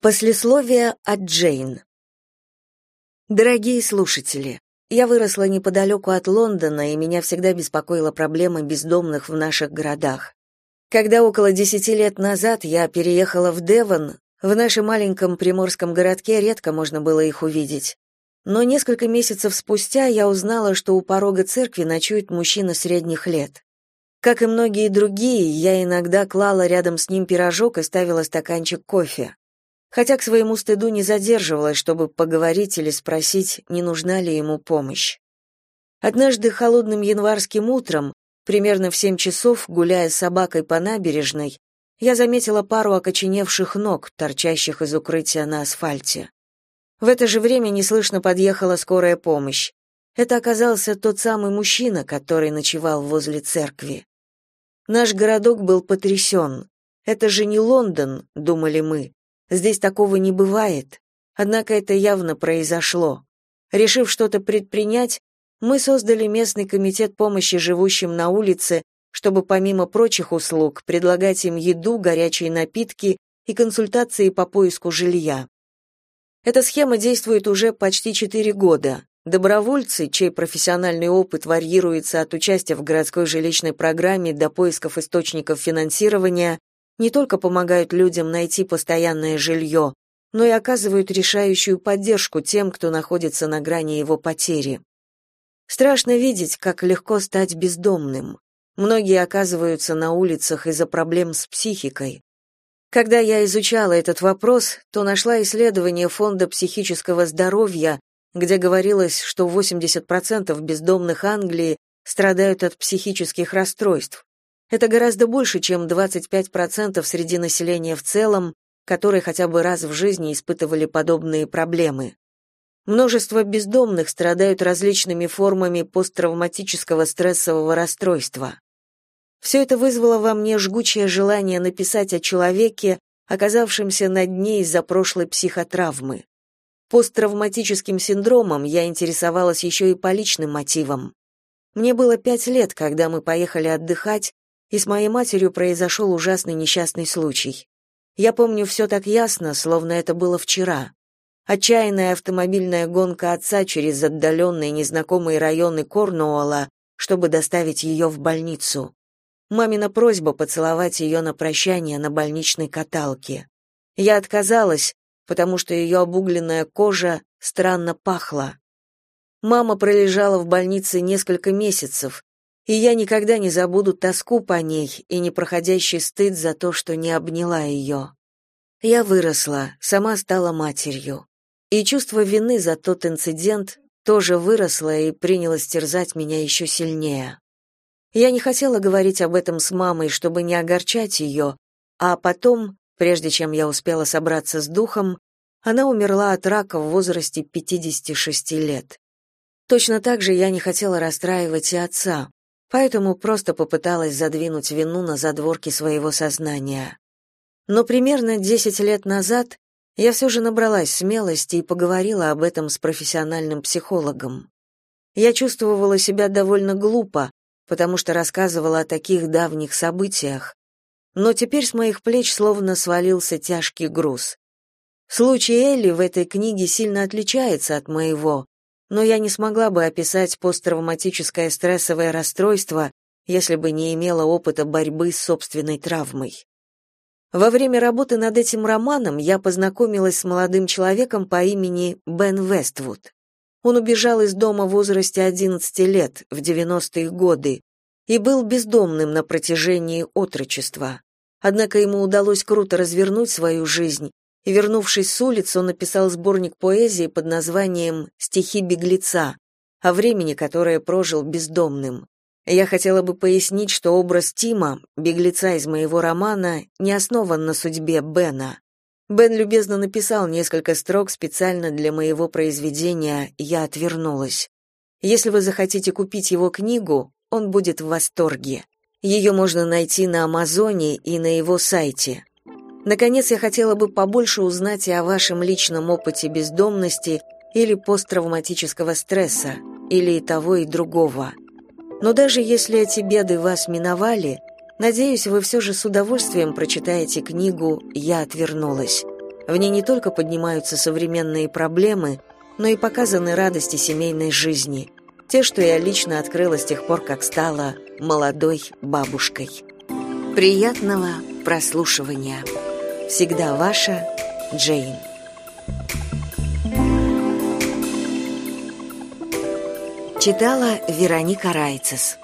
Послесловие от Джейн. Дорогие слушатели, я выросла неподалеку от Лондона, и меня всегда беспокоила проблема бездомных в наших городах. Когда около десяти лет назад я переехала в Девон, в нашем маленьком приморском городке редко можно было их увидеть. Но несколько месяцев спустя я узнала, что у порога церкви ночует мужчина средних лет. Как и многие другие, я иногда клала рядом с ним пирожок и ставила стаканчик кофе хотя к своему стыду не задерживалась, чтобы поговорить или спросить, не нужна ли ему помощь. Однажды холодным январским утром, примерно в семь часов, гуляя с собакой по набережной, я заметила пару окоченевших ног, торчащих из укрытия на асфальте. В это же время неслышно подъехала скорая помощь. Это оказался тот самый мужчина, который ночевал возле церкви. Наш городок был потрясен. Это же не Лондон, думали мы. Здесь такого не бывает. Однако это явно произошло. Решив что-то предпринять, мы создали местный комитет помощи живущим на улице, чтобы помимо прочих услуг предлагать им еду, горячие напитки и консультации по поиску жилья. Эта схема действует уже почти четыре года. Добровольцы, чей профессиональный опыт варьируется от участия в городской жилищной программе до поисков источников финансирования, не только помогают людям найти постоянное жилье, но и оказывают решающую поддержку тем, кто находится на грани его потери. Страшно видеть, как легко стать бездомным. Многие оказываются на улицах из-за проблем с психикой. Когда я изучала этот вопрос, то нашла исследование Фонда психического здоровья, где говорилось, что 80% бездомных Англии страдают от психических расстройств. Это гораздо больше, чем 25% среди населения в целом, которые хотя бы раз в жизни испытывали подобные проблемы. Множество бездомных страдают различными формами посттравматического стрессового расстройства. Все это вызвало во мне жгучее желание написать о человеке, оказавшемся на дне из-за прошлой психотравмы. Посттравматическим синдромом я интересовалась еще и по личным мотивам. Мне было пять лет, когда мы поехали отдыхать, и с моей матерью произошел ужасный несчастный случай. Я помню все так ясно, словно это было вчера. Отчаянная автомобильная гонка отца через отдаленные незнакомые районы Корнуолла, чтобы доставить ее в больницу. Мамина просьба поцеловать ее на прощание на больничной каталке. Я отказалась, потому что ее обугленная кожа странно пахла. Мама пролежала в больнице несколько месяцев, и я никогда не забуду тоску по ней и непроходящий стыд за то, что не обняла ее. Я выросла, сама стала матерью. И чувство вины за тот инцидент тоже выросло и принялось терзать меня еще сильнее. Я не хотела говорить об этом с мамой, чтобы не огорчать ее, а потом, прежде чем я успела собраться с духом, она умерла от рака в возрасте 56 лет. Точно так же я не хотела расстраивать и отца, поэтому просто попыталась задвинуть вину на задворки своего сознания. Но примерно 10 лет назад я все же набралась смелости и поговорила об этом с профессиональным психологом. Я чувствовала себя довольно глупо, потому что рассказывала о таких давних событиях, но теперь с моих плеч словно свалился тяжкий груз. Случай Элли в этой книге сильно отличается от моего, но я не смогла бы описать посттравматическое стрессовое расстройство, если бы не имела опыта борьбы с собственной травмой. Во время работы над этим романом я познакомилась с молодым человеком по имени Бен Вествуд. Он убежал из дома в возрасте 11 лет, в 90-е годы, и был бездомным на протяжении отрочества. Однако ему удалось круто развернуть свою жизнь и, вернувшись с улиц, он написал сборник поэзии под названием «Стихи беглеца», о времени, которое прожил бездомным. Я хотела бы пояснить, что образ Тима, беглеца из моего романа, не основан на судьбе Бена. Бен любезно написал несколько строк специально для моего произведения «Я отвернулась». Если вы захотите купить его книгу, он будет в восторге. Ее можно найти на Амазоне и на его сайте. Наконец, я хотела бы побольше узнать и о вашем личном опыте бездомности или посттравматического стресса, или и того, и другого. Но даже если эти беды вас миновали, надеюсь, вы все же с удовольствием прочитаете книгу «Я отвернулась». В ней не только поднимаются современные проблемы, но и показаны радости семейной жизни, те, что я лично открыла с тех пор, как стала молодой бабушкой. Приятного прослушивания. Всегда ваша Джейн. Читала Вероника Райцес.